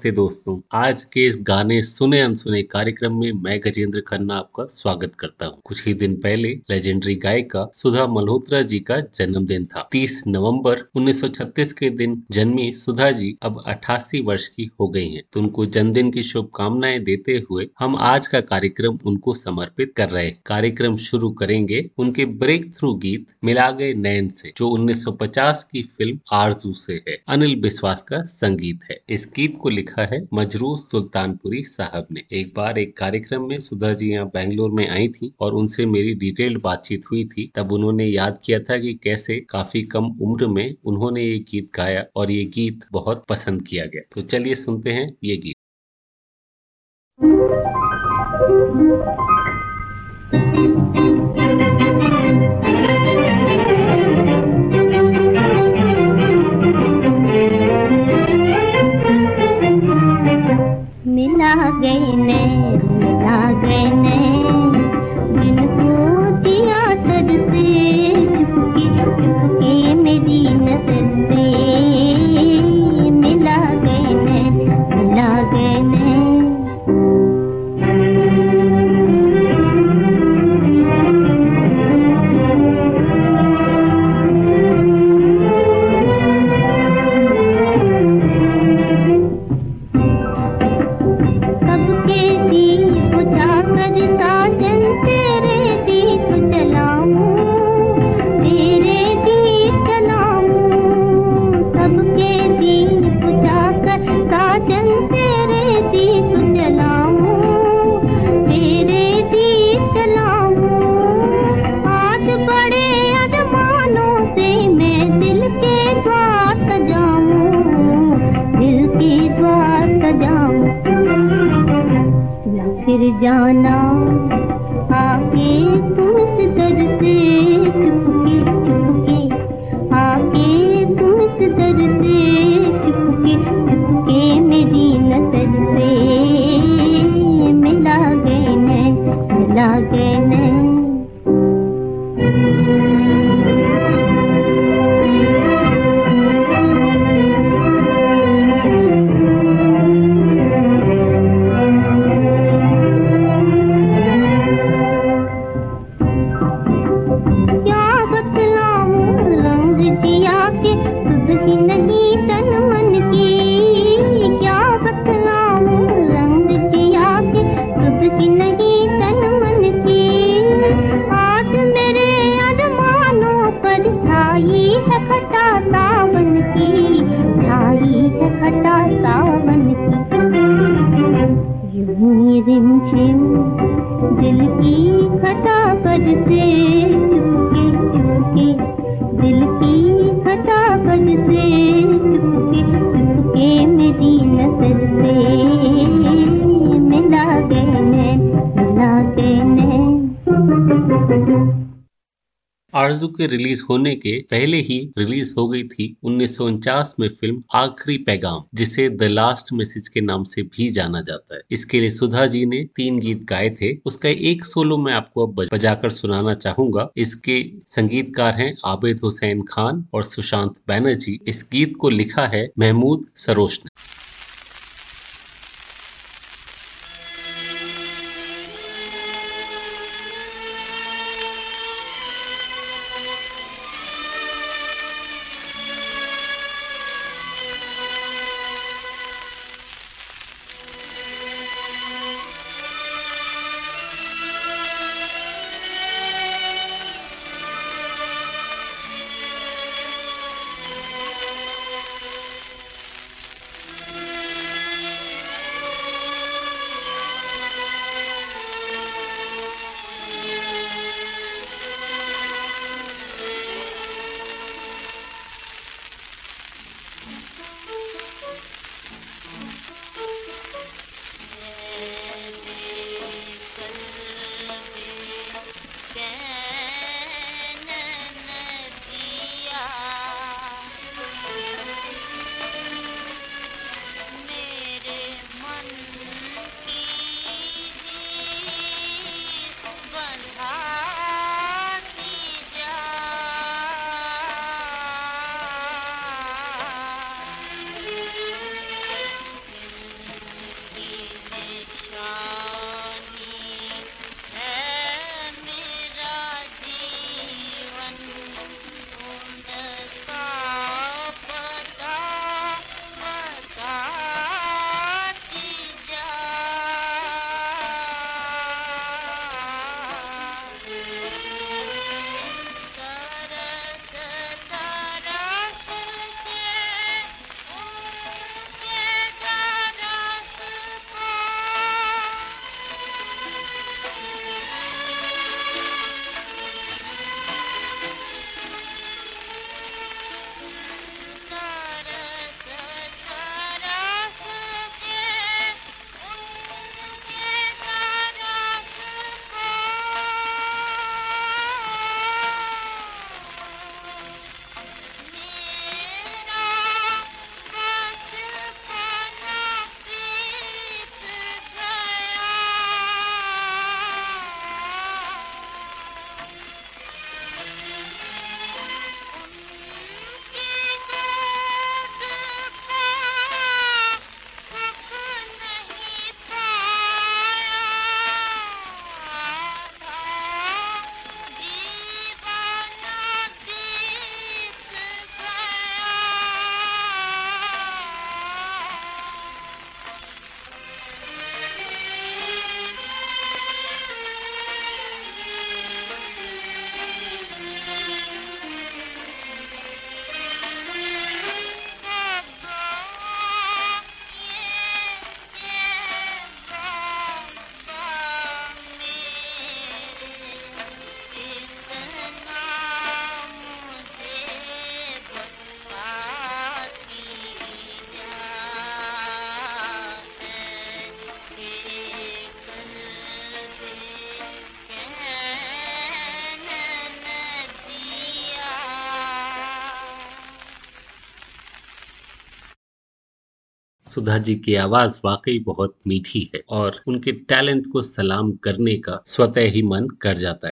नमस्ते दोस्तों। आज के इस गाने सुने अनसुने कार्यक्रम में मैं गजेंद्र खन्ना आपका स्वागत करता हूँ। कुछ ही दिन पहले लेजेंडरी गायिका सुधा मल्होत्रा जी का जन्मदिन था। 30 नवंबर 1936 के दिन जन्मी सुधा जी अब 88 वर्ष की हो गई हैं। तो उनको जन्मदिन की शुभकामनाएँ देते हुए हम आज का कार्यक्रम उनको समर्पित कर रहे हैं। कार्यक्रम शुरू करेंगे उनके ब्रेक थ्रू गीत मिला गए नैन से, जो उन्नीस सौ पचास की फ़िल्म आरज़ू से है। अनिल विश्वास का संगीत है। इस गीत को लिखा है मजरू सुल्तानपुरी साहब ने। एक बार एक कार्यक्रम में सुधा जी यहाँ बैंगलोर में आई थी और उनसे मेरी डिटेल्ड बातचीत हुई थी। तब उन्होंने याद किया था कि कैसे काफ़ी कम उम्र में उन्होंने ये गीत गाया और ये गीत बहुत पसंद किया गया। तो चलिए सुनते हैं ये गीत। मिला गए ने मिला गए ने। जिनको रिलीज़ होने के पहले ही रिलीज़ हो गई थी उन्नीस सौ उनचास में फ़िल्म आखिरी पैगाम, जिसे द लास्ट मैसेज के नाम से भी जाना जाता है। इसके लिए सुधा जी ने तीन गीत गाए थे। उसका एक सोलो मैं आपको अब बजाकर सुनाना चाहूँगा। इसके संगीतकार हैं आबिद हुसैन खान और सुशांत बैनर्जी। इस गीत को लिखा है महमूद सरोश ने। सुधा जी की आवाज़ वाकई बहुत मीठी है और उनके टैलेंट को सलाम करने का स्वतः ही मन कर जाता है।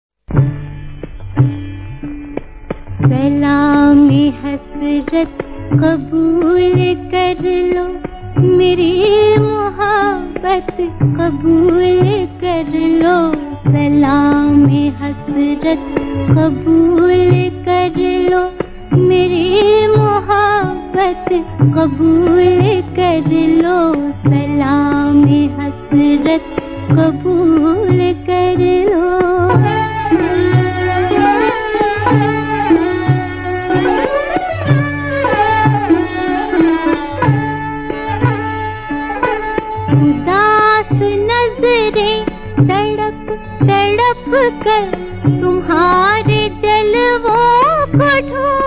बैठा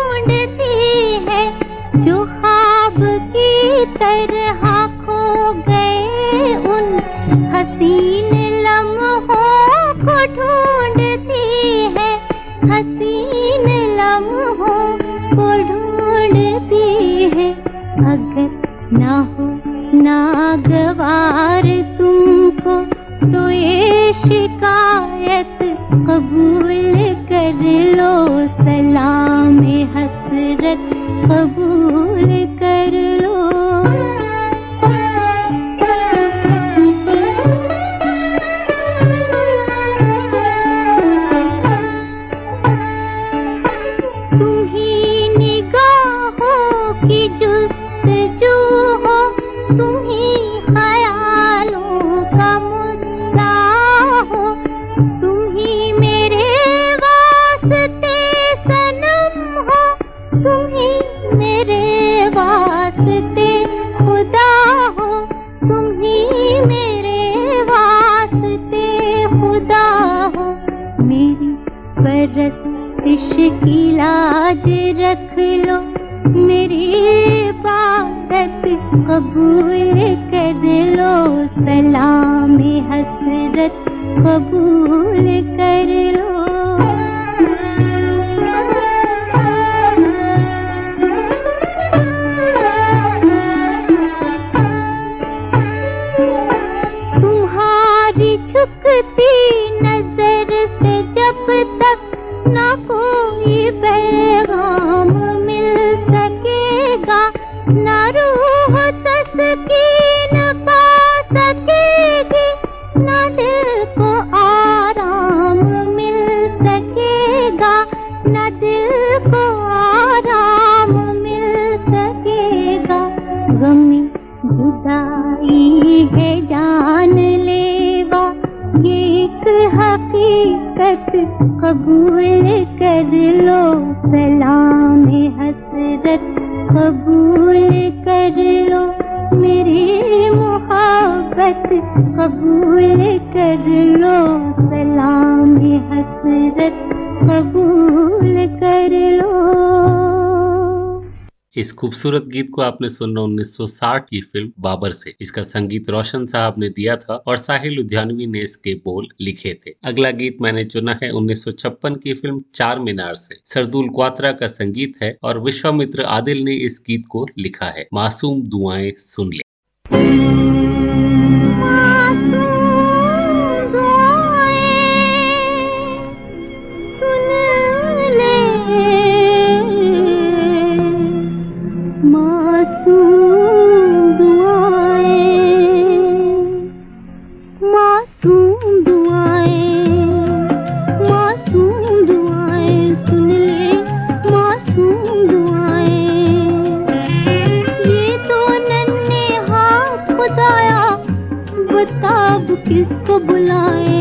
बरकत कबूल कर लो सलाम हसरत कबूल कर लो। मेरी मोहब्बत कबूल कर लो। खूबसूरत गीत को आपने सुना 1960 की फ़िल्म बाबर से। इसका संगीत रोशन साहब ने दिया था और साहिल उद्यानवी ने इसके बोल लिखे थे। अगला गीत मैंने चुना है 1956 की फ़िल्म चार मीनार से। सरदुल क्वात्रा का संगीत है और विश्वामित्र आदिल ने इस गीत को लिखा है। मासूम दुआएँ सुन ले। किसको बुलाए?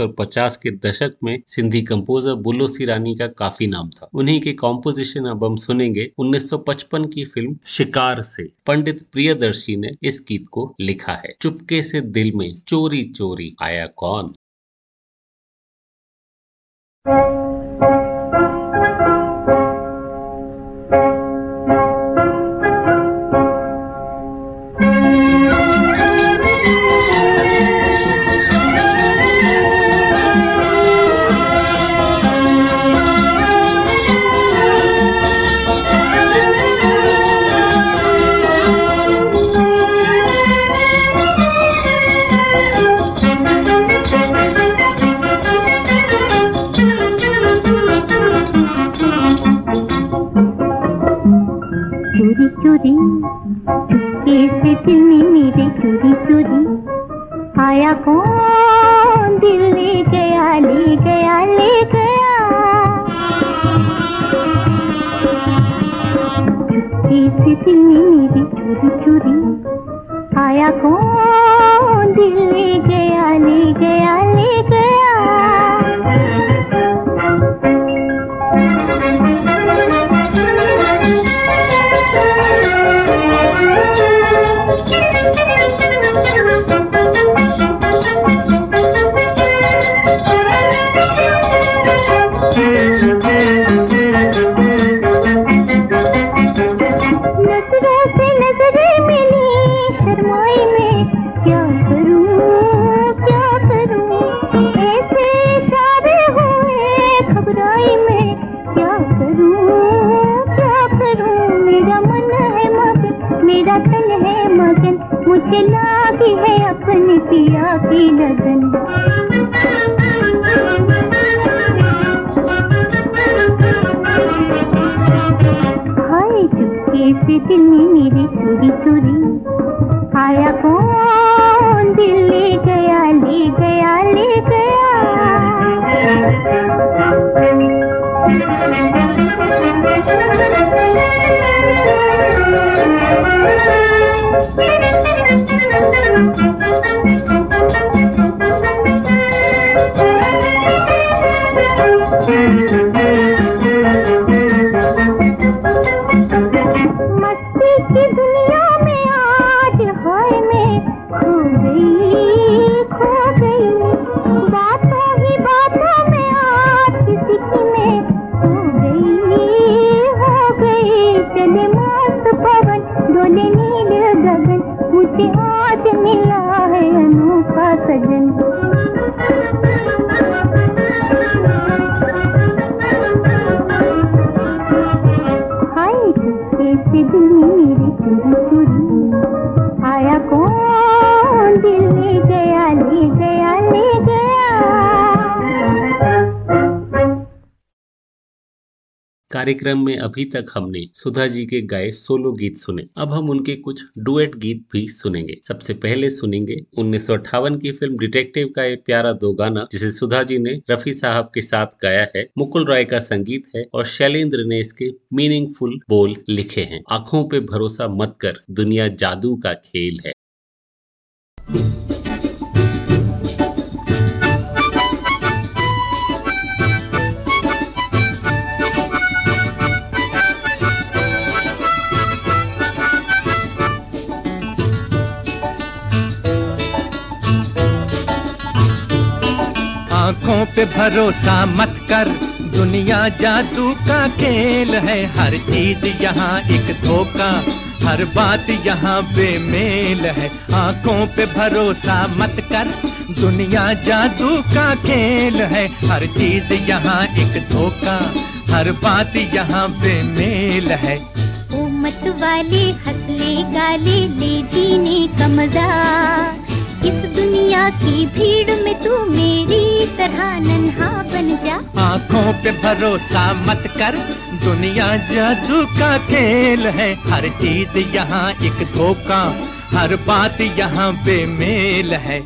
1950 के दशक में सिंधी कंपोजर बुल्लो सिरानी का काफ़ी नाम था। उन्हीं के कॉम्पोजिशन अब हम सुनेंगे 1955 की फ़िल्म शिकार से। पंडित प्रियदर्शी ने इस गीत को लिखा है। चुपके से दिल में चोरी चोरी आया कौन? Thank you. से चुरी मेरे चोरी चोरी। आया कौन दिल ले गया ले गया दिल में मेरे चोरी चोरी। कार्यक्रम में अभी तक हमने सुधा जी के गाए सोलो गीत सुने। अब हम उनके कुछ डुएट गीत भी सुनेंगे। सबसे पहले सुनेंगे उन्नीस सौ अठावन की फ़िल्म डिटेक्टिव का एक प्यारा दो गाना, जिसे सुधा जी ने रफी साहब के साथ गाया है। मुकुल राय का संगीत है और शैलेंद्र ने इसके मीनिंगफुल बोल लिखे हैं। आँखों पे भरोसा मत कर, दुनिया जादू का खेल है। आँखों पे भरोसा मत कर। दुनिया जादू का खेल है। हर चीज़ यहाँ एक धोखा, हर बात यहाँ बेमेल है। आँखों पे भरोसा मत कर। दुनिया जादू का खेल है। हर चीज़ यहाँ एक धोखा, हर बात यहाँ बेमेल है। ओ मत वाले हंसले गाले ले जीने का मज़ा। इस दुनिया की भीड़ में तू मेरी तरह नन्हा बन जा। आँखों पे भरोसा मत कर, दुनिया जादू का खेल है। हर चीज़ यहाँ एक धोखा, हर बात यहाँ बेमेल है।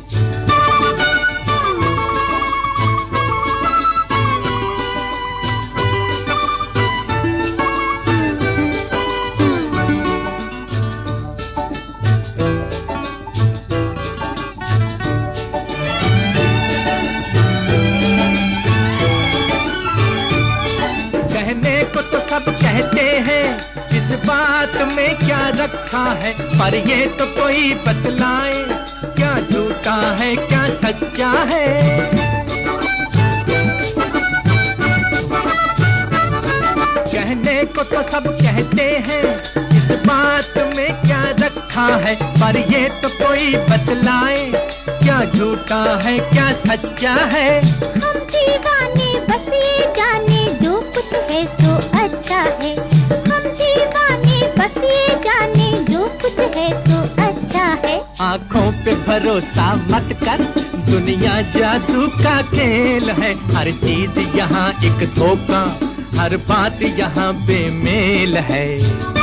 रखा है, पर ये तो कोई बतलाए। क्या झूठा है, क्या सच्चा है? कहने को तो सब कहते हैं, इस बात में क्या रखा है, पर ये तो कोई बतलाए। क्या झूठा है, क्या सच्चा है? हम दीवाने बस ये जाने, जो कुछ है सो अच्छा है। आँखों पे भरोसा मत कर। दुनिया जादू का खेल है। हर चीज़ यहाँ एक धोखा, हर बात यहाँ बेमेल है।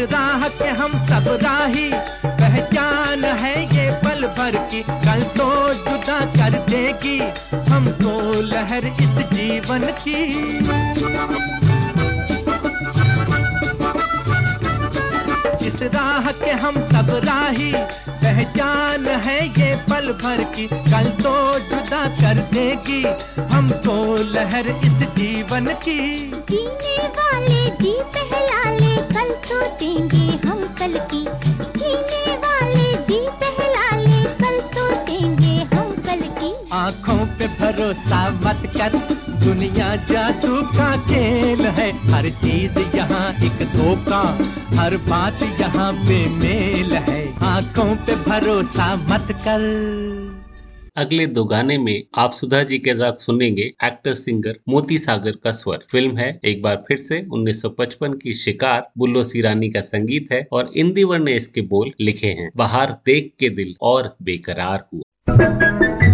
राह के हम सब राही पहचान है ये पल भर की, कल तो जुदा कर देगी। हमको लहर इस जीवन की। इस राह के हम सब राही पहचान है ये पल भर की, कल तो जुदा कर देगी। हमको लहर इस जीवन की। जीने वाले जी भरोसा मत कर। दुनिया जादू का खेल है। हर चीज़ यहाँ एक धोखा, हर बात यहाँ बेमेल है। आँखों पे भरोसा मत कर। अगले दो गाने में आप सुधा जी के साथ सुनेंगे एक्टर सिंगर मोती सागर का स्वर। फ़िल्म है एक बार फिर से 1955 की शिकार, बुल्लो सिरानी का संगीत है और इंदिवर ने इसके बोल लिखे हैं। बाहर देख के दिल और बेकरार हुआ।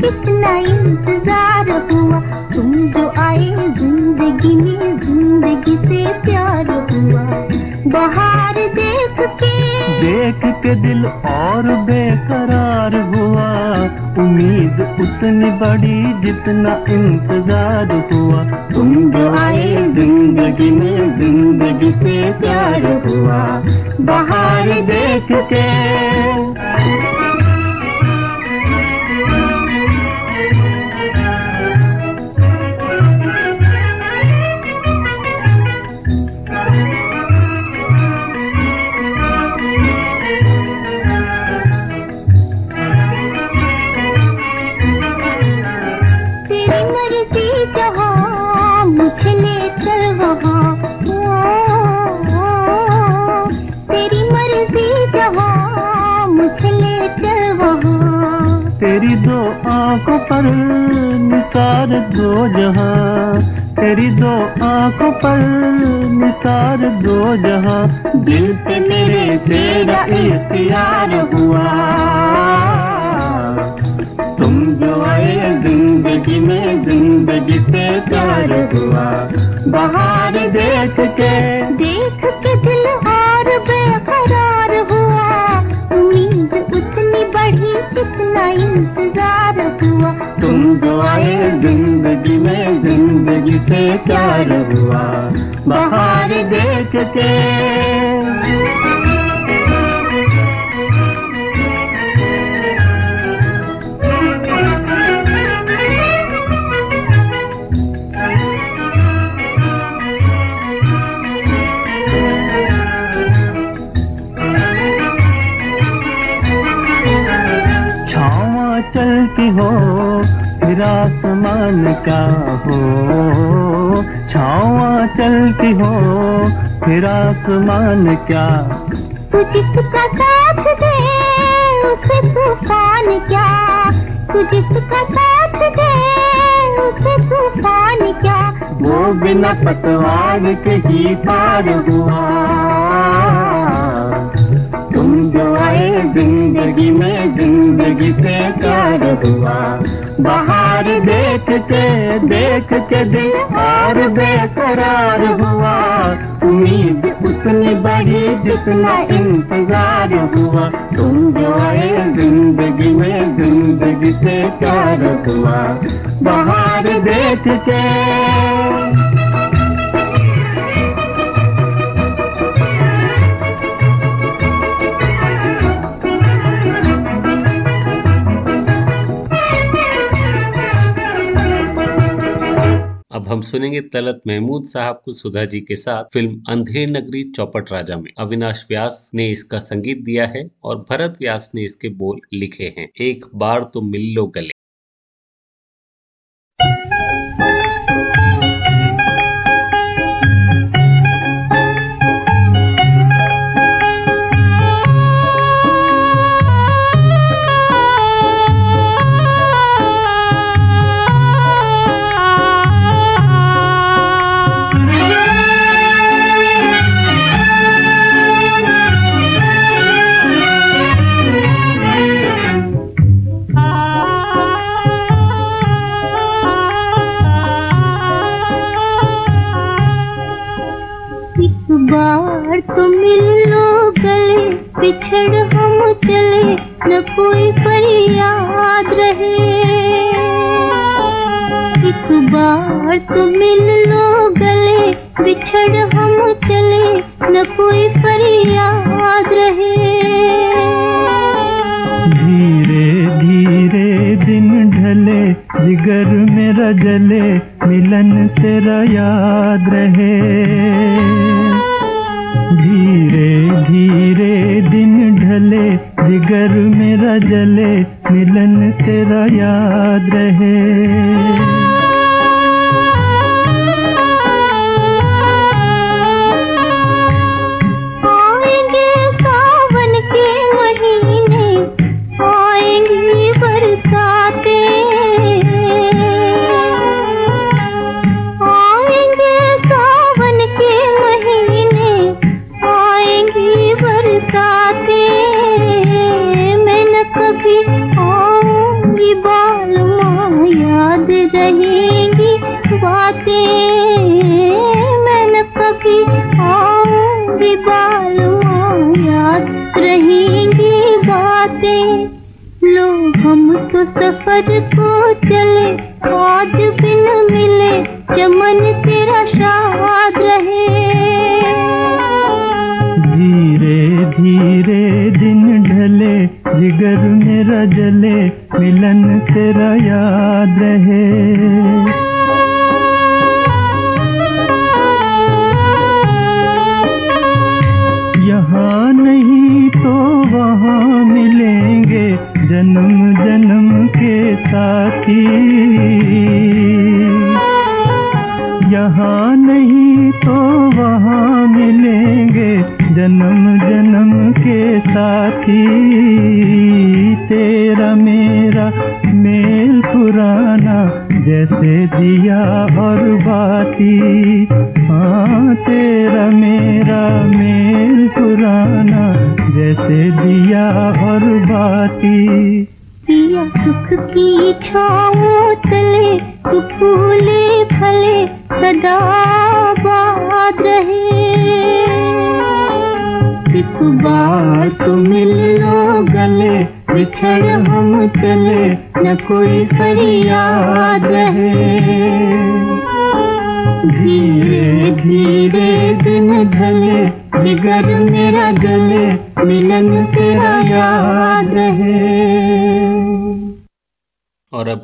कितना इंतज़ार हुआ? तुम जो आए ज़िंदगी में ज़िंदगी से प्यार हुआ। बाहर देख के देख के दिल और बेकरार हुआ। उम्मीद उतनी बड़ी जितना इंतज़ार हुआ। तुम जो आए ज़िंदगी में ज़िंदगी से प्यार हुआ। बाहर देख के तेरी दो आँखों पर निसार दो जहाँ। तेरी दो आँखों पर निसार दो जहाँ। दिल पे मेरे तेरा इख्तियार हुआ। तुम जो आए ज़िंदगी में, ज़िंदगी से प्यार हुआ। बाहर देख के देख के दिल और बेकरार कितना इंतज़ार हुआ। तुम जो आए ज़िंदगी में, ज़िंदगी से प्यार हुआ। बाहर देख के। क्या हो। छावा चलती हो फिर आसमान क्या? तू जिसका साथ दे उसे तूफ़ान क्या? तू जिसका साथ दे उसे तूफ़ान क्या? वो बिना पतवार के ही पार हुआ। तुम जो आए ज़िंदगी में ज़िंदगी से प्यार हुआ। बाहर देख के देख के दिल और बेकरार हुआ। उम्मीद उतनी बड़ी जितना इंतज़ार हुआ। तुम जो आए ज़िंदगी में ज़िंदगी से प्यार हुआ। बाहर देख के अब हम सुनेंगे तलत महमूद साहब को सुधा जी के साथ फ़िल्म अंधेर नगरी चौपट राजा में। अविनाश व्यास ने इसका संगीत दिया है और भरत व्यास ने इसके बोल लिखे हैं। एक बार तो मिल लो गले।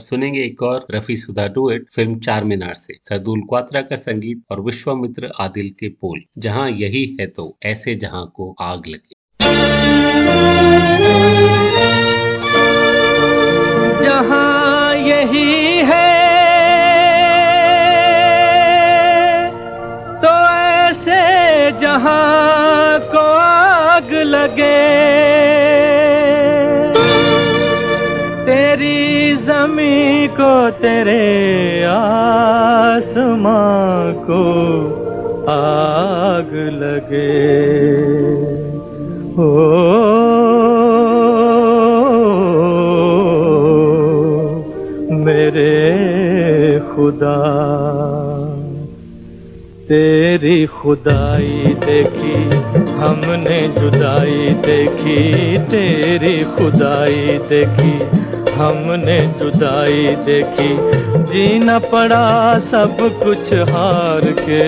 सुनेंगे एक और रफी सुधा डुएट फ़िल्म चार मीनार से, सरदुल क्वात्रा का संगीत और विश्वामित्र आदिल के पोल। जहाँ यही है तो ऐसे जहाँ को आग लगे। जहाँ यही है तो ऐसे जहाँ को आग लगे। को तेरे आसमां को आग लगे। ओ, मेरे खुदा, तेरी खुदाई देखी, हमने जुदाई देखी, तेरी खुदाई देखी हमने जुदाई देखी, जीना पड़ा सब कुछ हार के।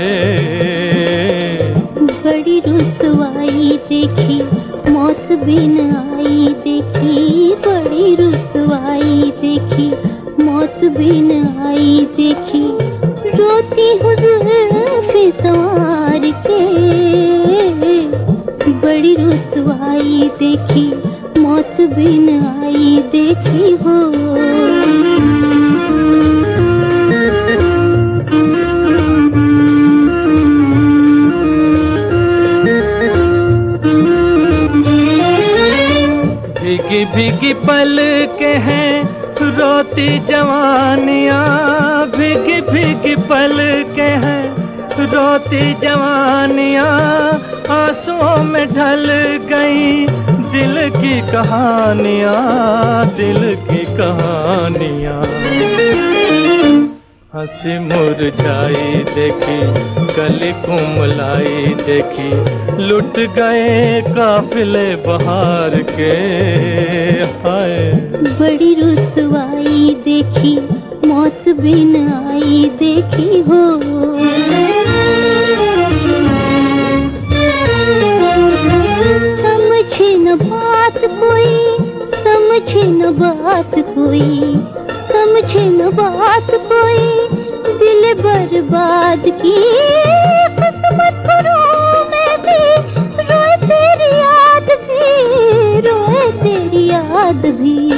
बड़ी रुसवाई देखी, मौत बिन आई देखी। बड़ी रुसवाई देखी, मौत बिन आई देखी। रोती हूँ संवार के। बड़ी रुसवाई देखी भीगी पल के हैं, रोती जवानियाँ, भीगी भीगी पल के हैं। रोती जवानियाँ, आंसुओं में ढल गई, दिल की कहानियाँ, दिल की कहानियाँ। हँसी मुरझाई देखी कली कुमलाई देखी। लुट गए काफिले बहार के, हाय। बड़ी रुसवाई देखी, मौत बिन आई देखी हो। समझे न बात कोई, समझे न बात कोई, समझे न बात बर्बाद की। किस्मत मैं भी रोए तेरी याद भी, रोए तेरी याद भी।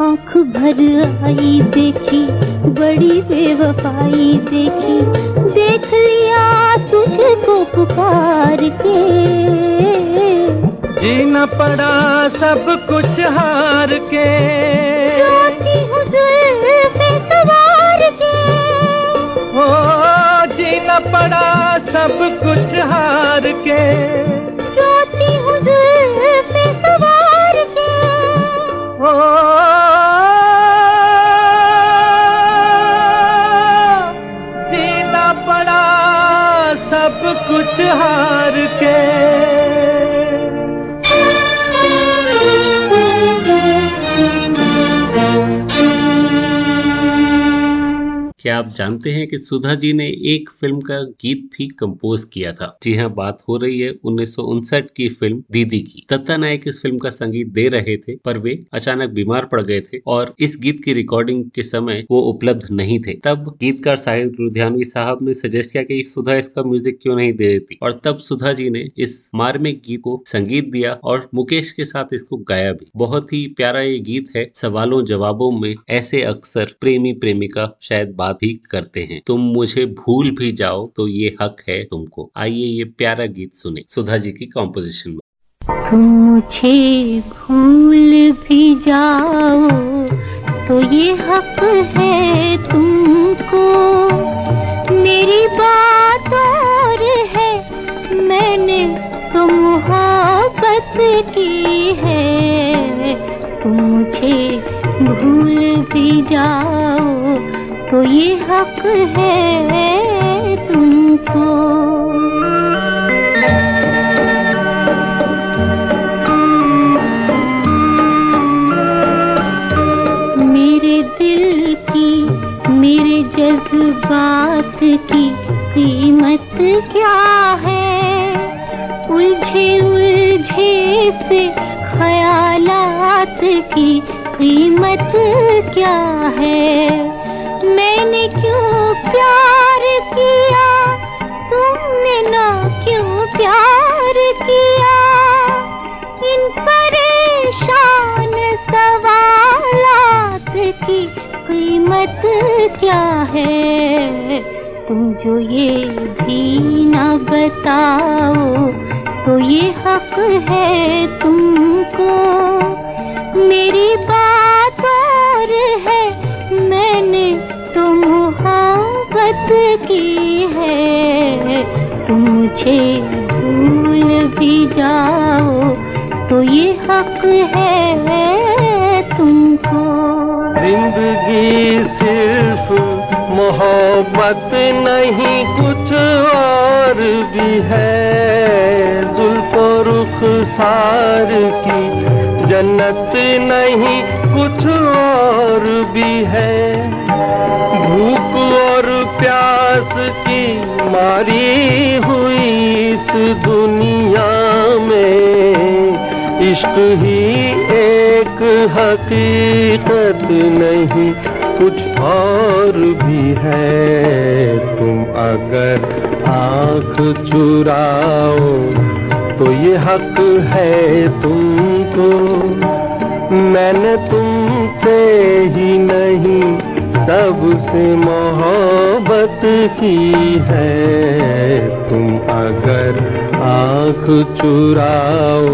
आँख भर आई देखी, बड़ी बेवफाई देखी। देख लिया तुझको पुकार के। जीना पड़ा सब कुछ हार के। के। रोती हूँ पे सवार के। ओ, जीना पड़ा सब कुछ हार के। आप जानते हैं कि सुधा जी ने एक फ़िल्म का गीत भी कंपोज किया था। जी हाँ बात हो रही है उन्नीस सौ उनसठ की फ़िल्म दीदी की। दत्ता नायक इस फ़िल्म का संगीत दे रहे थे, पर वे अचानक बीमार पड़ गए थे और इस गीत की रिकॉर्डिंग के समय वो उपलब्ध नहीं थे। तब गीतकार साहिब लुधियानवी साहब ने सजेस्ट किया कि सुधा इसका म्यूज़िक क्यों नहीं दे देती? और तब सुधा जी ने इस मार्मिक गीत को संगीत दिया और मुकेश के साथ इसको गाया भी। बहुत ही प्यारा ये गीत है, सवालों जवाबों में ऐसे अक्सर प्रेमी प्रेमिका शायद बात भी करते हैं। तुम मुझे भूल भी जाओ तो ये हक है तुमको। आइए ये प्यारा गीत सुने, सुधा जी की कॉम्पोजिशन में। तुम मुझे भूल भी जाओ तो ये हक है तुमको। मेरी बात और है, मैंने तो मोहब्बत की है। तुम मुझे भूल भी जाओ तो ये हक है तुमको। मेरे दिल की, मेरे जज्बा बात की कीमत क्या है? उलझे उलझे से ख्यालात की कीमत क्या है? मैंने क्यों प्यार किया? तुमने ना क्यों प्यार किया? इन परेशान सवालात की कीमत क्या है? तुम जो ये भी न बताओ तो ये हक है तुमको। मेरी बात और मुझे भूल भी जाओ तो ये हक है तुमको। ज़िंदगी सिर्फ़ मोहब्बत नहीं, कुछ और भी है। जुल्फो रुख सार की जन्नत नहीं, कुछ और भी है। भूख और प्यास की मारी हुई इस दुनिया में इश्क ही एक हकीकत नहीं, कुछ और भी है। तुम अगर आँख चुराओ तो ये हक है तुमको, मैंने तुमसे ही नहीं सबसे मोहब्बत की है। तुम अगर आँख चुराओ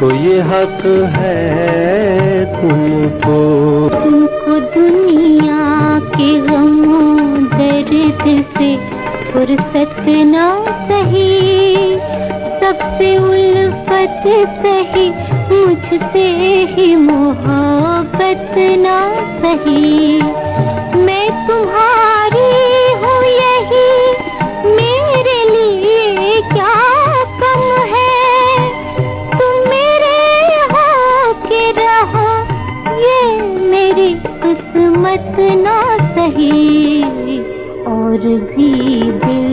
तो ये हक है तुमको। तुमको दुनिया के गमों दर्द से फुर्सत ना सही। सबसे उल्फत सही, मुझसे ही मोहब्बत ना सही। मैं तुम्हारी हूँ यही, मेरे लिए क्या कम है? तुम मेरे हो के रहो, ये मेरी किस्मत ना सही। और भी दिल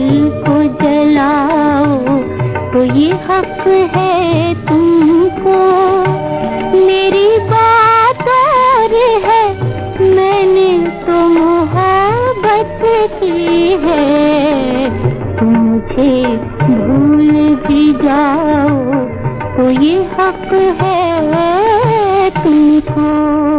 ये हक है तुमको। मेरी बात और है, मैंने तो मोहब्बत की है। तुम मुझे भूल भी जाओ तो ये हक है तुमको।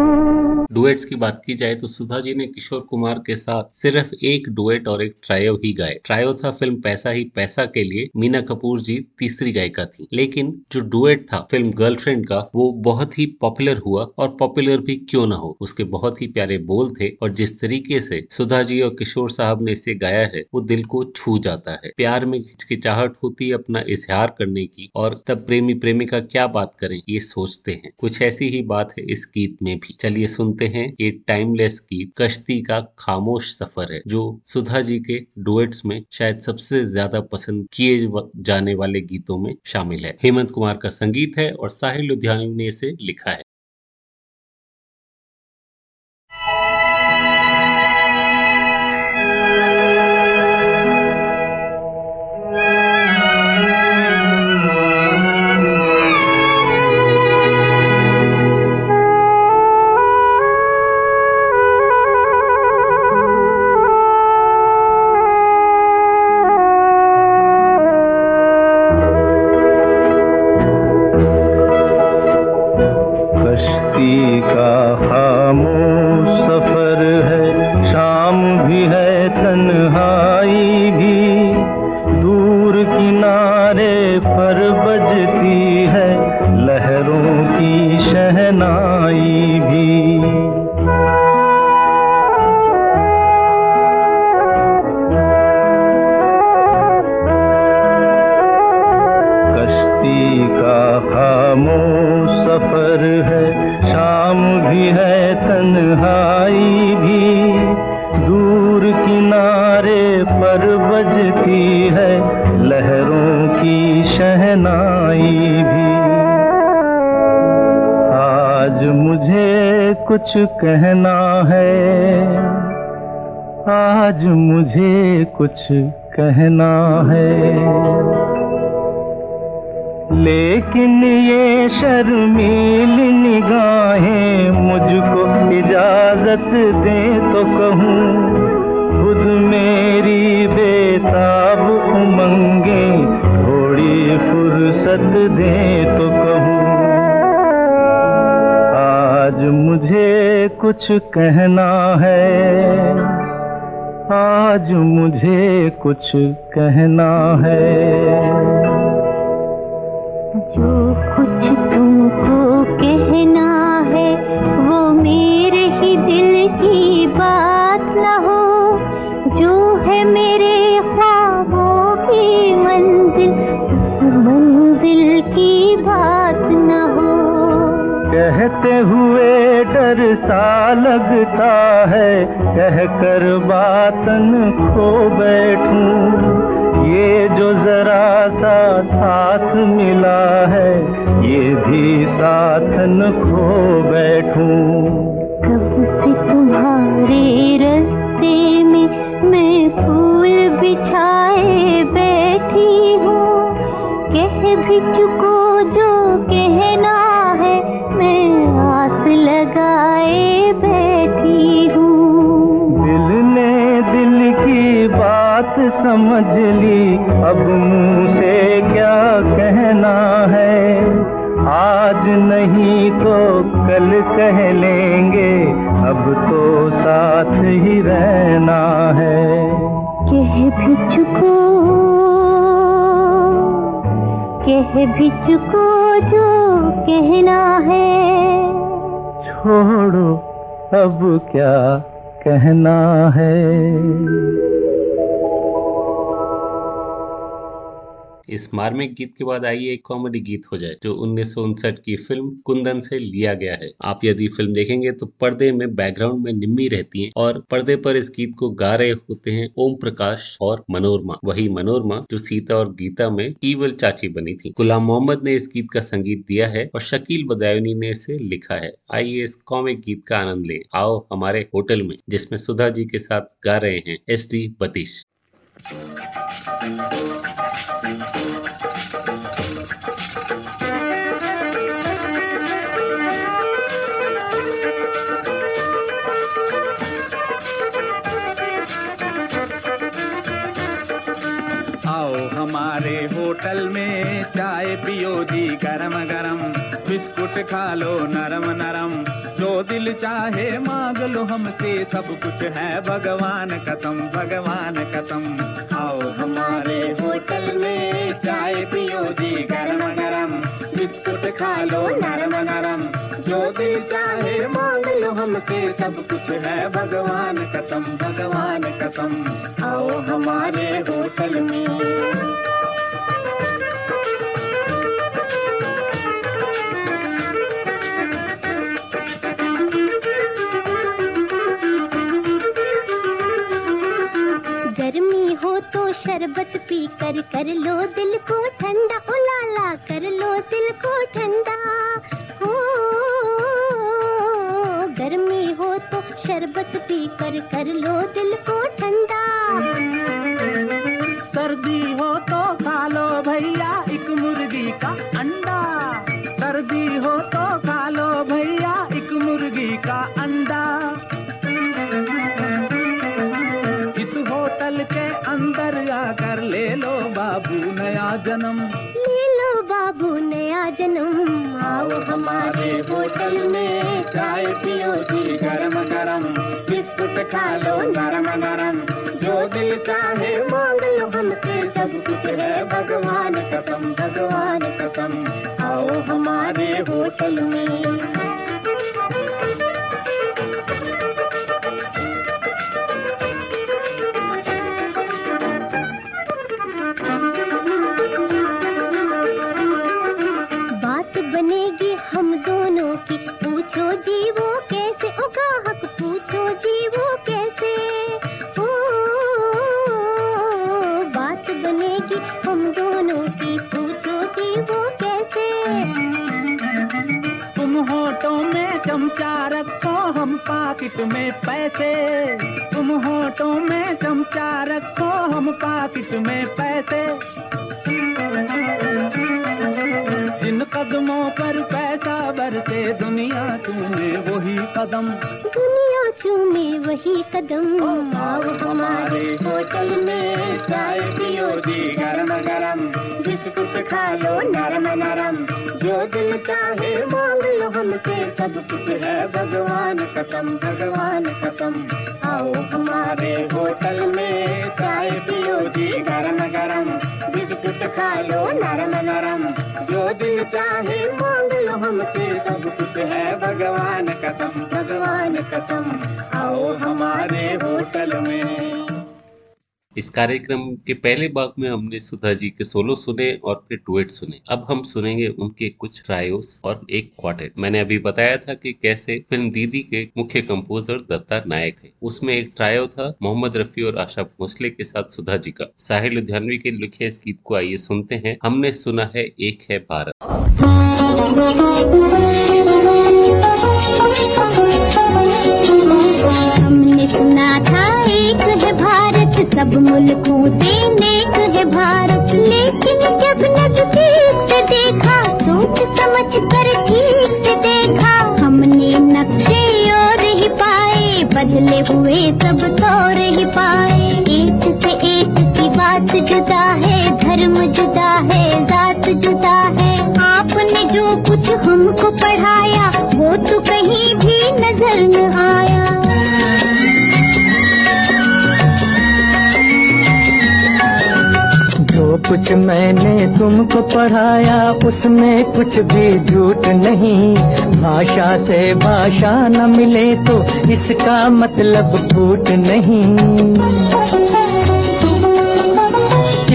डुएट्स की बात की जाए तो सुधा जी ने किशोर कुमार के साथ सिर्फ़ एक डुएट और एक ट्रायो ही गाए। ट्रायो था फ़िल्म पैसा ही पैसा के लिए मीना कपूर जी तीसरी गायिका थी। लेकिन जो डुएट था फ़िल्म गर्लफ्रेंड का, वो बहुत ही पॉपुलर हुआ और पॉपुलर भी क्यों ना हो? उसके बहुत ही प्यारे बोल थे और जिस तरीके से सुधा जी और किशोर साहब ने इसे गाया है, वो दिल को छू जाता है। प्यार में हिचकिचाहट होती अपना इजहार करने की और तब प्रेमी प्रेमिका क्या बात करें, ये सोचते हैं। कुछ ऐसी ही बात है इस गीत में भी। चलिए सुनते हैं ये टाइमलेस की कश्ती का खामोश सफ़र है, जो सुधा जी के डुएट्स में शायद सबसे ज़्यादा पसंद किए जाने वाले गीतों में शामिल है। हेमंत कुमार का संगीत है और साहिल लुधियानी ने इसे लिखा है। कहना है। लेकिन ये शर्मीली निगाहें मुझको इजाज़त दे तो कहूँ, खुद मेरी बेताब उमंगे, थोड़ी फुर्सत दे तो कहूँ। आज मुझे कुछ कहना है। आज मुझे कुछ कहना है। जो कुछ तुमको कहना है वो मेरे ही दिल की बात न हो। जो है मेरे ख्वाबों की मंजिल उस मंजिल की बात न हो। कहते हुए डर सा लगता है, कहकर बातन खो बैठूं। ये जो जरा सा साथ मिला है, ये भी साथ न खो बैठूं। कब से तुम्हारे रस्ते में मैं फूल बिछाए बैठी हूँ। कह भी चुको जो कहना है, मैं लगाए बैठी हूँ। दिल ने दिल की बात समझ ली। अब मुँह से क्या कहना है? आज नहीं तो कल कह लेंगे। अब तो साथ ही रहना है। कह भी चुको कह भी चुको जो कहना है। छोड़ो अब क्या कहना है? इस मार्मिक गीत के बाद आइए एक कॉमेडी गीत हो जाए, जो उन्नीस सौ उनसठ की फ़िल्म कुंदन से लिया गया है। आप यदि फ़िल्म देखेंगे तो पर्दे में बैकग्राउंड में निम्मी रहती हैं और पर्दे पर इस गीत को गा रहे होते हैं ओम प्रकाश और मनोरमा। वही मनोरमा जो सीता और गीता में ईवल चाची बनी थी। गुलाम मोहम्मद ने इस गीत का संगीत दिया है और शकील बदायूनी ने इसे लिखा है। आइए इस कॉमिक गीत का आनंद लें। आओ हमारे होटल में, जिसमें सुधा जी के साथ गा रहे हैं एस डी बतीश। आओ बिस्कुट खा लो नरम नरम। जो दिल चाहे मांग लो हमसे, सब कुछ है भगवान कसम भगवान कसम आओ हमारे होटल में चाय पियो जी, गरम गरम। बिस्कुट खा लो नरम नरम। जो दिल चाहे मांग लो हमसे, सब कुछ है भगवान कसम भगवान कसम आओ हमारे होटल में। शरबत पी कर कर लो दिल को ठंडा, ओ लाला कर लो दिल को ठंडा। हो गर्मी हो तो शरबत पी कर कर लो दिल को ठंडा। सर्दी हो तो खा लो भैया, एक मुर्गी का अंडा। सर्दी हो तो खा लो भैया, एक मुर्गी का अंडा। होटल के अंदर आकर ले लो बाबू नया जन्म। ले लो बाबू नया जन्म, आओ हमारे होटल में चाय पियो जी गरम गरम। बिस्कुट खा लो नरम नरम, जो दिल चाहे मांग लो हमसे सब कुछ है भगवान कसम भगवान कसम, आओ हमारे होटल में। नरम जो दिल चाहे मांगे हमसे, सब कुछ है भगवान कसम भगवान कसम। आओ हमारे होटल में। कार्यक्रम के पहले भाग में हमने सुधा जी के सोलो सुने और फिर डुएट सुने। अब हम सुनेंगे उनके कुछ ट्रायोस और एक क्वार्टेट मैंने अभी बताया था कि कैसे फ़िल्म दीदी के मुख्य कंपोजर दत्ता नायक थे उसमें एक ट्रायो था, मोहम्मद रफी और आशा भोसले के साथ सुधा जी का। साहिल लुधियानवी के लिखे इस गीत को आइए सुनते हैं। हमने सुना है, एक है भारत। हमने सुना था, एक है भारत, सब मुल्कों से नेक है भारत, लेकिन जब नज़दीक देखा, सोच समझ कर ठीक देखा, हमने नक्शे और ही पाए, बदले हुए सब तौर ही पाए। एक से एक की बात जुदा है, धर्म जुदा है, जात जुदा है। आपने जो कुछ हमको पढ़ाया, वो तो कहीं भी कुछ मैंने तुमको पढ़ाया, उसमें कुछ भी झूठ नहीं। भाषा से भाषा न मिले तो इसका मतलब फूट नहीं।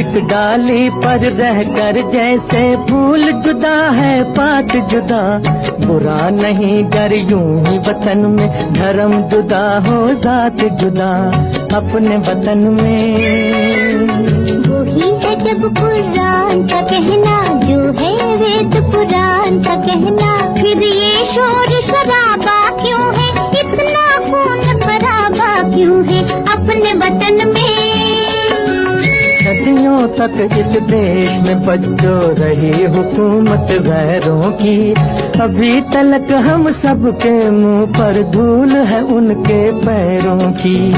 एक डाली पर रह कर जैसे फूल जुदा है, पात जुदा। बुरा नहीं गर यूँ ही वतन में। धर्म जुदा हो, जात जुदा। अपने वतन में। जब कुरान का कहना जो है वेद पुराण का कहना। फिर ये शोर शराबा क्यों है? इतना खून खराबा क्यों है अपने वतन में? सदियों तक इस देश में बच्चों रही हुकूमत गैरों की। अभी तलक हम सबके मुँह पर धूल है उनके पैरों की।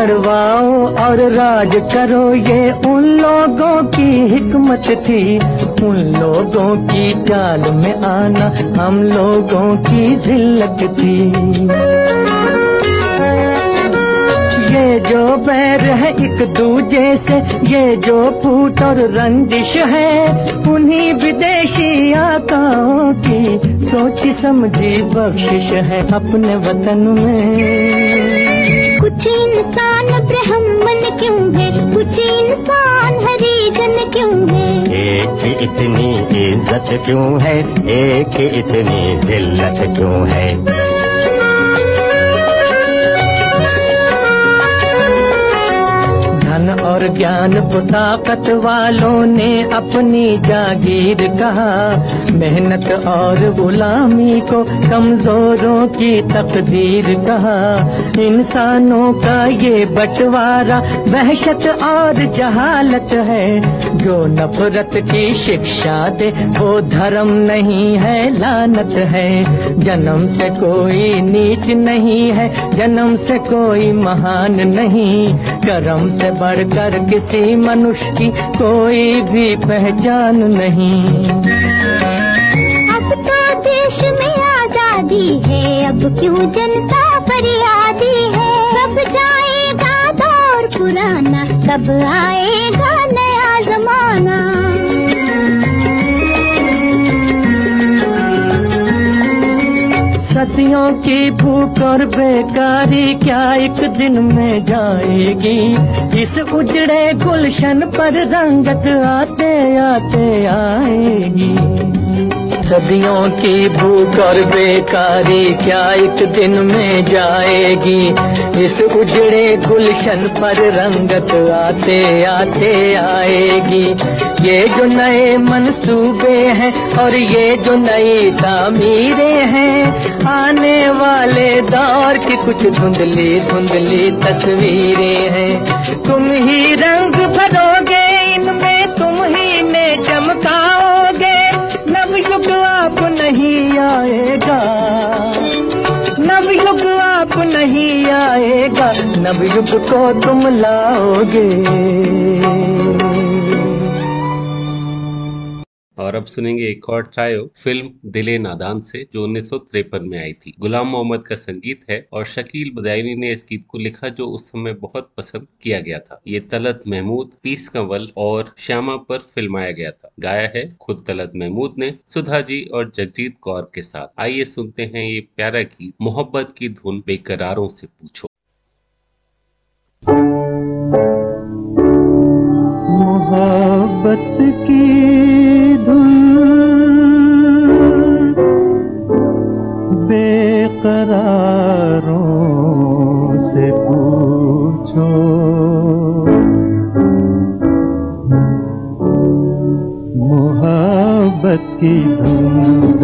लड़वाओ और राज करो, ये उन लोगों की हिकमत थी। उन लोगों की चाल में आना हम लोगों की जिल्लत थी। ये जो बैर है एक दूजे से, ये जो फूट और रंजिश है, उन्हीं विदेशी आकाओं की सोची समझी बख्शिश है अपने वतन में। कुछ इंसान ब्राह्मण क्यों है? कुछ इंसान हरिजन क्यों है? एक इतनी इज़्ज़त क्यों है? एक इतनी जिल्लत क्यों है? और ज्ञान को वालों ने अपनी जागीर कहा। मेहनत और गुलामी को कमजोरों की तकदीर कहा। इंसानों का ये बंटवारा वहशत और जहालत है। जो नफरत की शिक्षा दे, वो धर्म नहीं है, लानत है। जन्म से कोई नीच नहीं है, जन्म से कोई महान नहीं। कर्म से बढ़कर किसी मनुष्य की कोई भी पहचान नहीं। अब तो देश में आज़ादी है, अब क्यों जनता फरियादी है? कब जाएगा दौर पुराना, कब आएगा नया जमाना? सदियों की भूख और बेकारी क्या एक दिन में जाएगी? इस उजड़े गुलशन पर रंगत आते आते आएगी। सदियों की भूख और बेकारी क्या एक दिन में जाएगी? इस उजड़े गुलशन पर रंगत आते आते आएगी। ये जो नए मंसूबे हैं और ये जो नई तामीरें हैं, आने वाले दौर की कुछ धुंधली धुंधली तस्वीरें हैं। तुम ही रंग भरोगे इनमें तुम ही में चमकाओगे। नव युग आप नहीं आएगा। नव युग आप नहीं आएगा। नव युग को तुम लाओगे। और अब सुनेंगे एक और ट्रायो, फ़िल्म दिले नादान से, जो उन्नीस सौ तिरपन में आई थी। गुलाम मोहम्मद का संगीत है और शकील बदायनी ने इस गीत को लिखा, जो उस समय बहुत पसंद किया गया था। ये तलत महमूद, पीस कंवल और श्यामा पर फिल्माया गया था। गाया है खुद तलत महमूद ने, सुधा जी और जगजीत कौर के साथ। आइए सुनते हैं ये प्यारा गीत, मोहब्बत की धुन बेकरारों से पूछो। मोहब्बत मोहब्बत की धुन।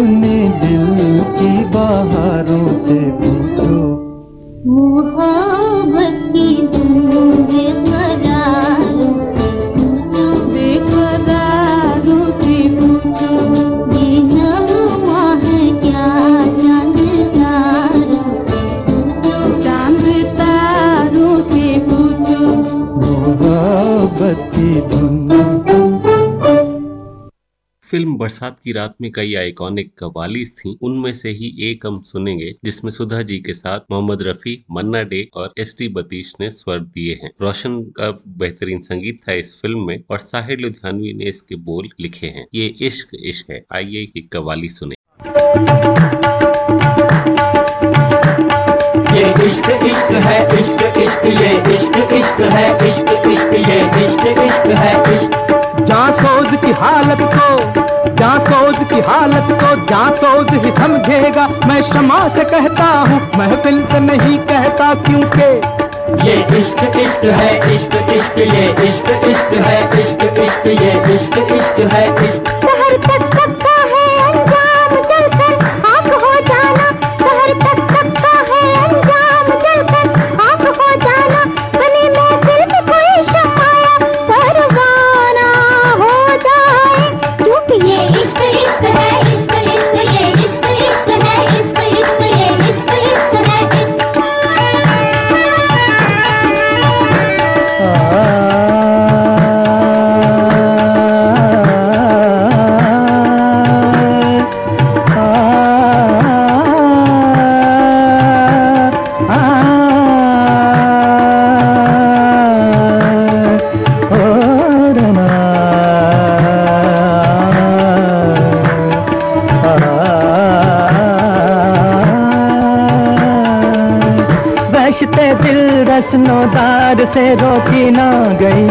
अपने दिल की बाहरों बरसात की रात में कई आइकॉनिक कवाली थी। उनमें से ही एक हम सुनेंगे, जिसमें सुधा जी के साथ मोहम्मद रफी, मन्ना डे और एस टी बतीश ने स्वर दिए हैं। रोशन का बेहतरीन संगीत था इस फ़िल्म में और साहिर लुधियानवी ने इसके बोल लिखे हैं। ये इश्क इश्क है। आइए ये कवाली सुने। ये इश्क इश्क है, इश्क इश्क, ये इश्क इश्क है, इश्क इश्क, ये इश्क इश्क है, इश्क। जासोज की हालत को जासोज की हालत को जासोज ही समझेगा। मैं क्षमा से कहता हूँ महफिल से नहीं कहता क्योंकि ये इश्क इश्क है इश्क इश्क ये इश्क इश्क है इश्क इश्क ये इश्क इश्क है इश्क। दार से रोकी ना गई?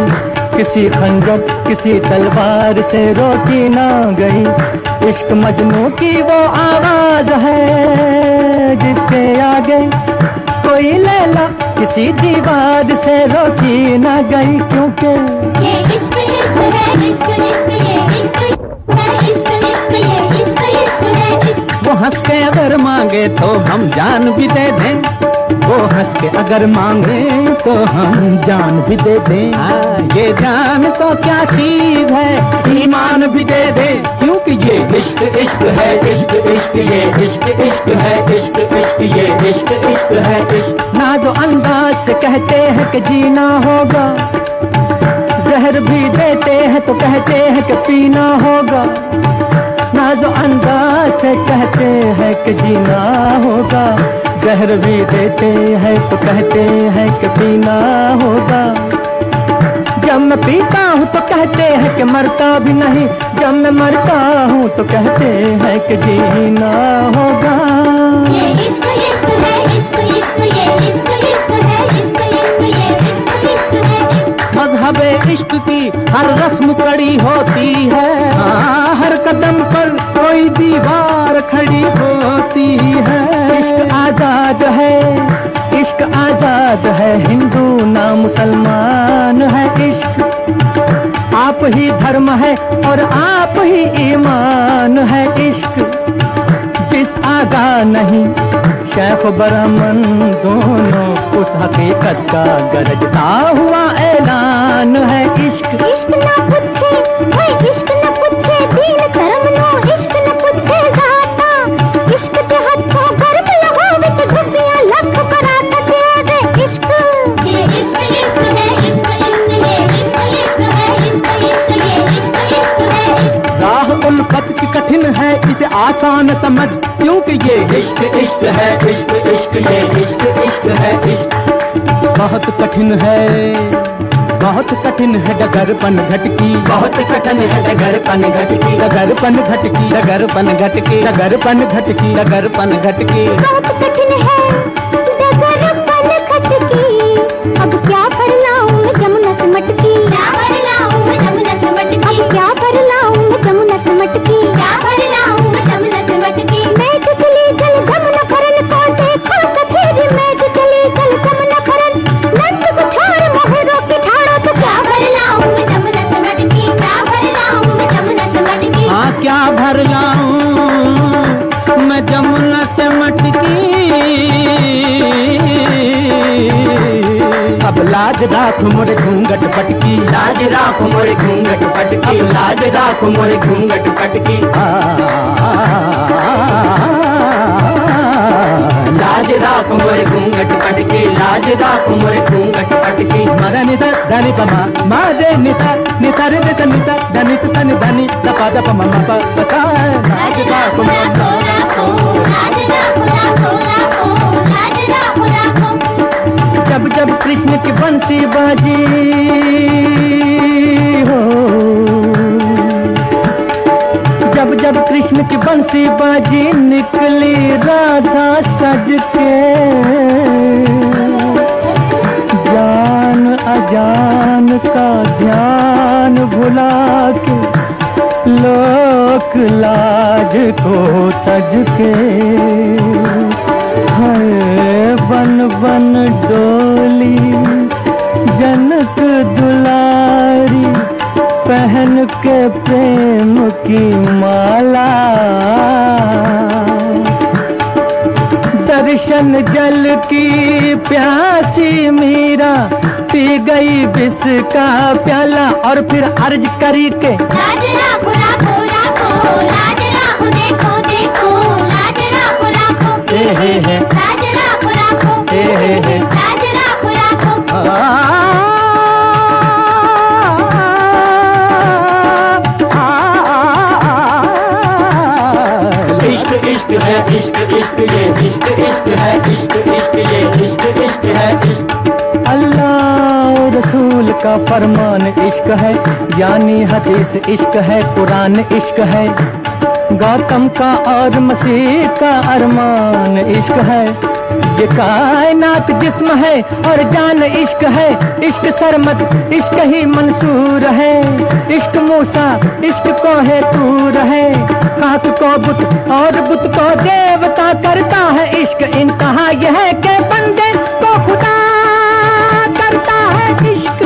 किसी खंजर किसी तलवार से रोकी ना गई। इश्क मजनू की वो आवाज़ है जिसके आगे कोई लैला किसी दीवार से रोकी ना गई। क्योंकि ये इश्क इश्क है इश्क इश्क ये इश्क इश्क इश्क ये इश्क इश्क है इश्क। वो हंस के अगर मांगे तो हम जान भी दे दें। वो हंस के अगर मांगे तो हम जान भी दे दें। हाँ, ये जान तो क्या चीज़ है? ईमान भी दे दे। क्योंकि ये इश्क इश्क है इश्क इश्क ये इश्क इश्क है इश्क इश्क ये इश्क इश्क है इश्क। नाजो अंदाज से कहते हैं कि जीना होगा। जहर भी देते हैं तो कहते हैं कि पीना होगा। नाजो अंदाज से कहते हैं कि जीना होगा। जहर भी देते हैं तो कहते हैं कि पीना होगा। जब मैं पीता हूँ तो कहते हैं कि मरता भी नहीं। जब मैं मरता हूँ तो कहते हैं कि जीना होगा। ये इश्क इश्क है इश्क इश्क ये इश्क इश्क इश्क की हर रस्म कड़ी होती है। हाँ, हर कदम पर कोई दीवार खड़ी होती है। इश्क आज़ाद है इश्क आज़ाद है हिंदू ना मुसलमान है इश्क। आप ही धर्म है और आप ही ईमान है इश्क। आगा नहीं। शेख बरमन दोनों उस हकीकत का गरजता हुआ ऐलान है इश्क। इश्क ना पूछे इश्क ना पूछे, दीन धर्म नो इश्क न उल्फत की कठिन है, इसे आसान समझ। क्योंकि ये इश्क इश्क है, इश्क इश्क, ये इश्क इश्क है, इश्क। बहुत कठिन है, बहुत कठिन है डगरपन घटकी। बहुत कठिन है डगरपन घटकी। डगरपन घटकी डगरपन घटकी डगरपन घटकी डगरपन घटकी। बहुत कठिन है लाज राख मोरे घूंघट पटकी। लाज राख मोरे घूंघट पटकी। लाज राख मोरे घूंघट पटकी। लाज राख मोरे घूंघट पटकी। लाज राख मोरे घूंघट पटकी। मर निध धनि पमा मा निध निधर निध निध धनि धनि धनि दपा दप मम पसा लाज राख मोरे जब कृष्ण की बंसी बाजी। हो। जब जब कृष्ण की बंसी बाजी निकली राधा सज के। जान अजान का ध्यान भुला के, लोक लाज को तज के। है बन बन डोली जनक दुलारी पहन के प्रेम की माला। दर्शन जल की प्यासी मीरा पी गई विष का प्याला। और फिर अर्ज़ करी के हे हे हे। है, इश्क इश्क ये, इश्क इश्क है, इश्क इश्क ये, इश्क इश्क है, इश्क। अल्लाह रसूल का फरमान, इश्क है, यानी हदीस इश्क है, कुरान इश्क है। गौतम का और मसीह का अरमान, इश्क है। ये कायनात जिस्म है और जान इश्क है। इश्क सरमद इश्क ही मंसूर है। इश्क मूसा, इश्क को है तूर है। खाक को बुत और बुत को देवता करता है। इश्क इंतहा यह के बंदे को खुदा करता है। इश्क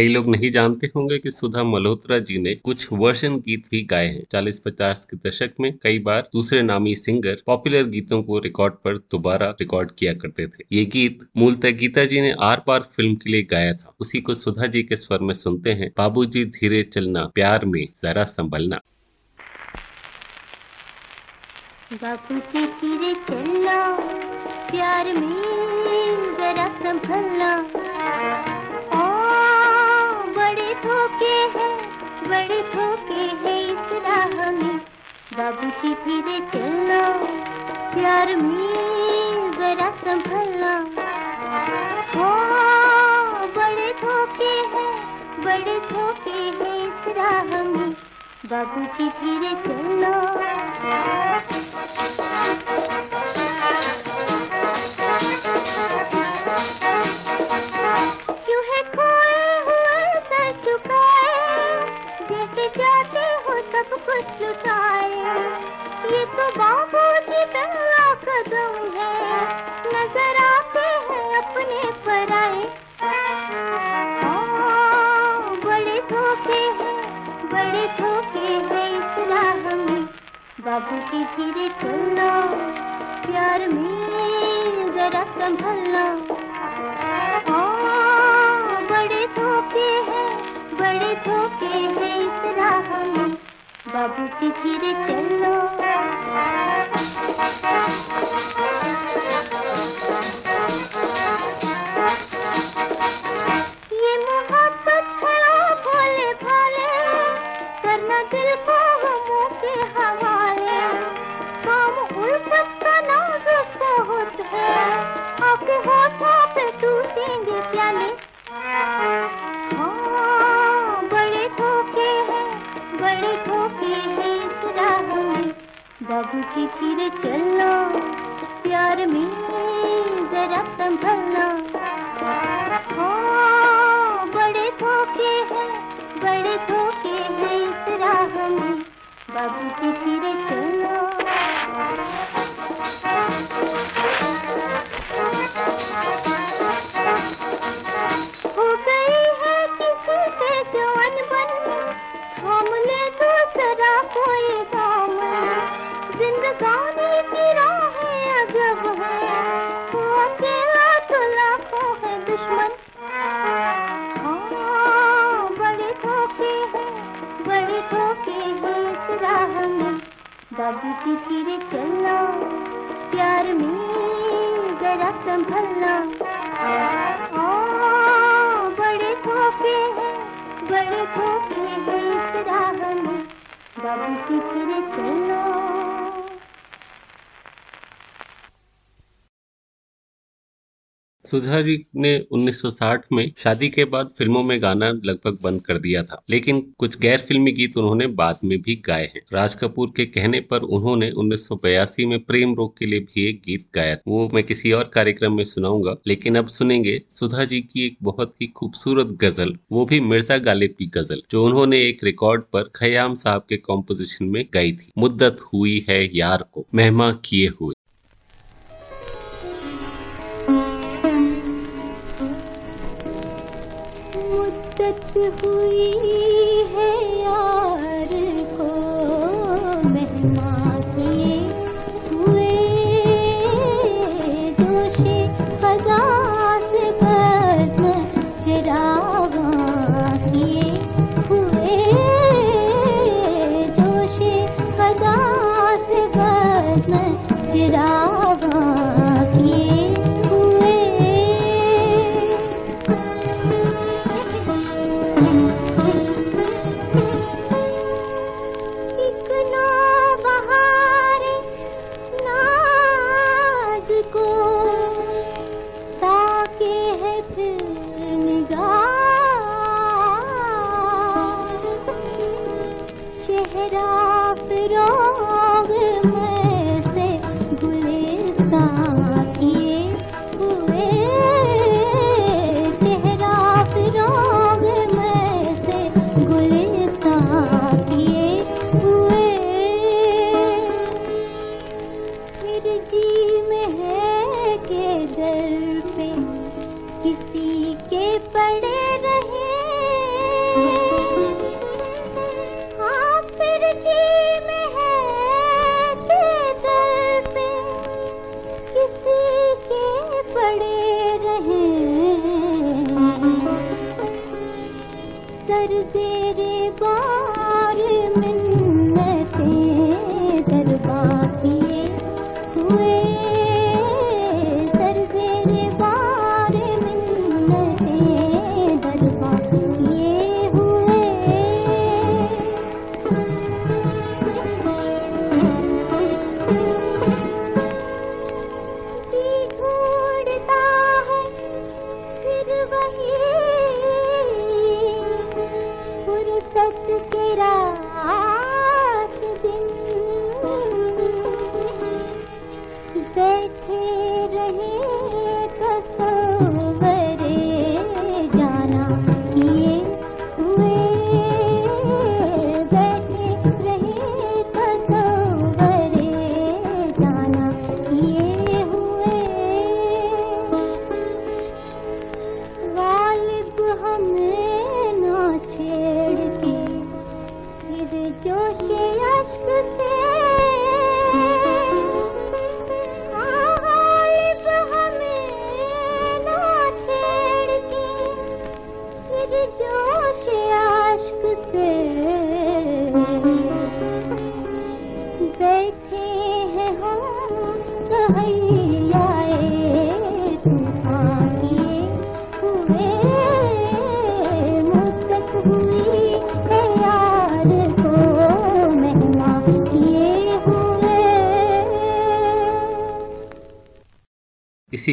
कई लोग नहीं जानते होंगे कि सुधा मल्होत्रा जी ने कुछ वर्षन गीत भी गाए हैं। 40-50 के दशक में कई बार दूसरे नामी सिंगर पॉपुलर गीतों को रिकॉर्ड पर दोबारा रिकॉर्ड किया करते थे। ये गीत मूलतः गीता जी ने आर पार फ़िल्म के लिए गाया था। उसी को सुधा जी के स्वर में सुनते हैं, बाबूजी, धीरे चलना, प्यार में जरा संभलना। बापू जी धीरे चलना, प्यार में जरा संभलना। बड़े धोखे हैं, बड़े धोखे हैं इस राह में। बाबू जी धीरे चलना प्यार में जरा संभलना ओ बड़े धोखे हैं, बड़े धोखे हैं इस राह में। बाबू जी धीरे चलना बाबू की पहला कदम है नज़र आते हैं अपने पराए हाँ, बड़े धोखे हैं बड़े धोखे हैं इस राह में। बाबू जी धीरे चलना प्यार में जरा संभलना बड़े धोखे हैं बड़े धोखे हैं इस राह में बाबू जी धीरे चलो। Thank you. धीरे चलना प्यार में जरा संभलना Thank you. सुधा जी ने 1960 में शादी के बाद फ़िल्मों में गाना लगभग बंद कर दिया था, लेकिन कुछ गैर फिल्मी गीत उन्होंने बाद में भी गाए हैं। राज कपूर के कहने पर उन्होंने 1982 में प्रेम रोग के लिए भी एक गीत गाया वो मैं किसी और कार्यक्रम में सुनाऊँगा, लेकिन अब सुनेंगे सुधा जी की एक बहुत ही खूबसूरत गज़ल, वो भी मिर्ज़ा गालिब की गज़ल, जो उन्होंने एक रिकॉर्ड पर खयाम साहब के कॉम्पोजिशन में गाई थी। मुद्दत हुई है यार को, मेहमा किए हुए।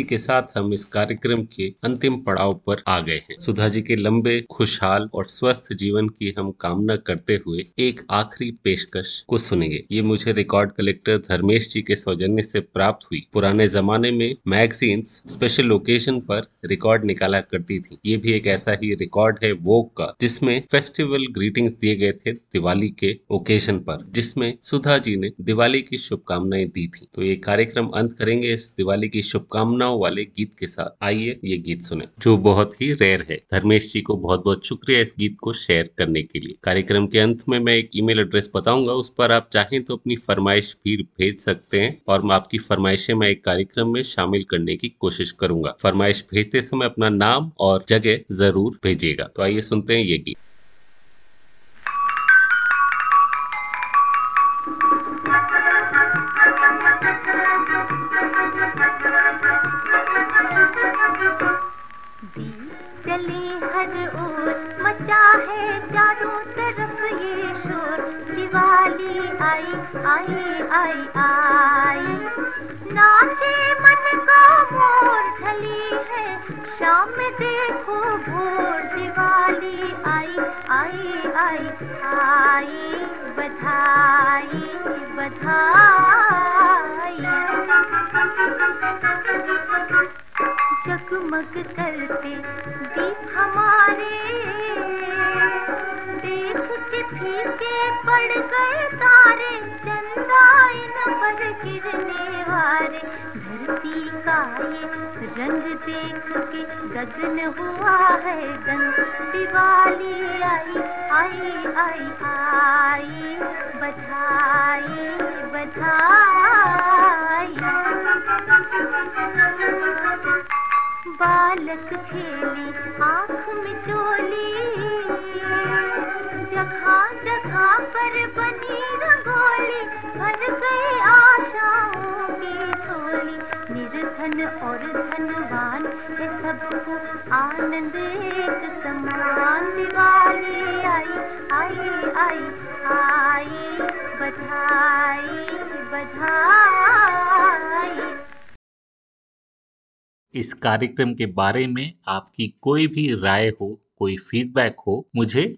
के साथ हम इस कार्यक्रम के अंतिम पड़ाव पर आ गए हैं। सुधा जी के लंबे, खुशहाल और स्वस्थ जीवन की हम कामना करते हुए एक आखिरी पेशकश को सुनेंगे। ये मुझे रिकॉर्ड कलेक्टर धर्मेश जी के सौजन्य से प्राप्त हुई। पुराने जमाने में मैगजीन्स स्पेशल ओकेजन पर रिकॉर्ड निकाला करती थी। ये भी एक ऐसा ही रिकॉर्ड है वोक का, जिसमें फेस्टिवल ग्रीटिंग्स दिए गए थे दिवाली के ओकेजन पर, जिसमें सुधा जी ने दिवाली की शुभकामनाएँ दी थी। तो ये कार्यक्रम अंत करेंगे। इस दिवाली की शुभकामनाओं वाले गीत के साथ। आइए ये गीत सुने, जो बहुत ही रेयर है। धर्मेश जी को बहुत बहुत शुक्रिया इस गीत को शेयर करने के लिए। कार्यक्रम के अंत में मैं एक ईमेल एड्रेस बताऊँगा, उस पर आप चाहें तो अपनी फरमाइश भी भेज सकते हैं और आपकी फरमाइशें मैं एक कार्यक्रम में शामिल करने की कोशिश करूँगा। फरमाइश भेजते समय अपना नाम और जगह ज़रूर भेजिएगा। तो आइए सुनते हैं ये गीत। आई आई आई आई। नाचे मन का मोर ढली है, शाम देखो भोर दिवाली आई आई आई आई। बधाई बधाई। जगमग करते दीप हमारे पड़ गए तारे चंदा इन पर गिरने वाले धरती का ये रंग देख के गगन हुआ है गंग। दिवाली आई आई आई आई। बधाई बधाई। बालक खेली, आँख में चोली। जगह जगह पर बनी रंगोली आशाओं की निर्धन और धनवान है आनंद, एक समान दिवाली आई। आई आई आई, बधाई बधाई। इस कार्यक्रम के बारे में आपकी कोई भी राय हो, कोई फीडबैक हो, मुझे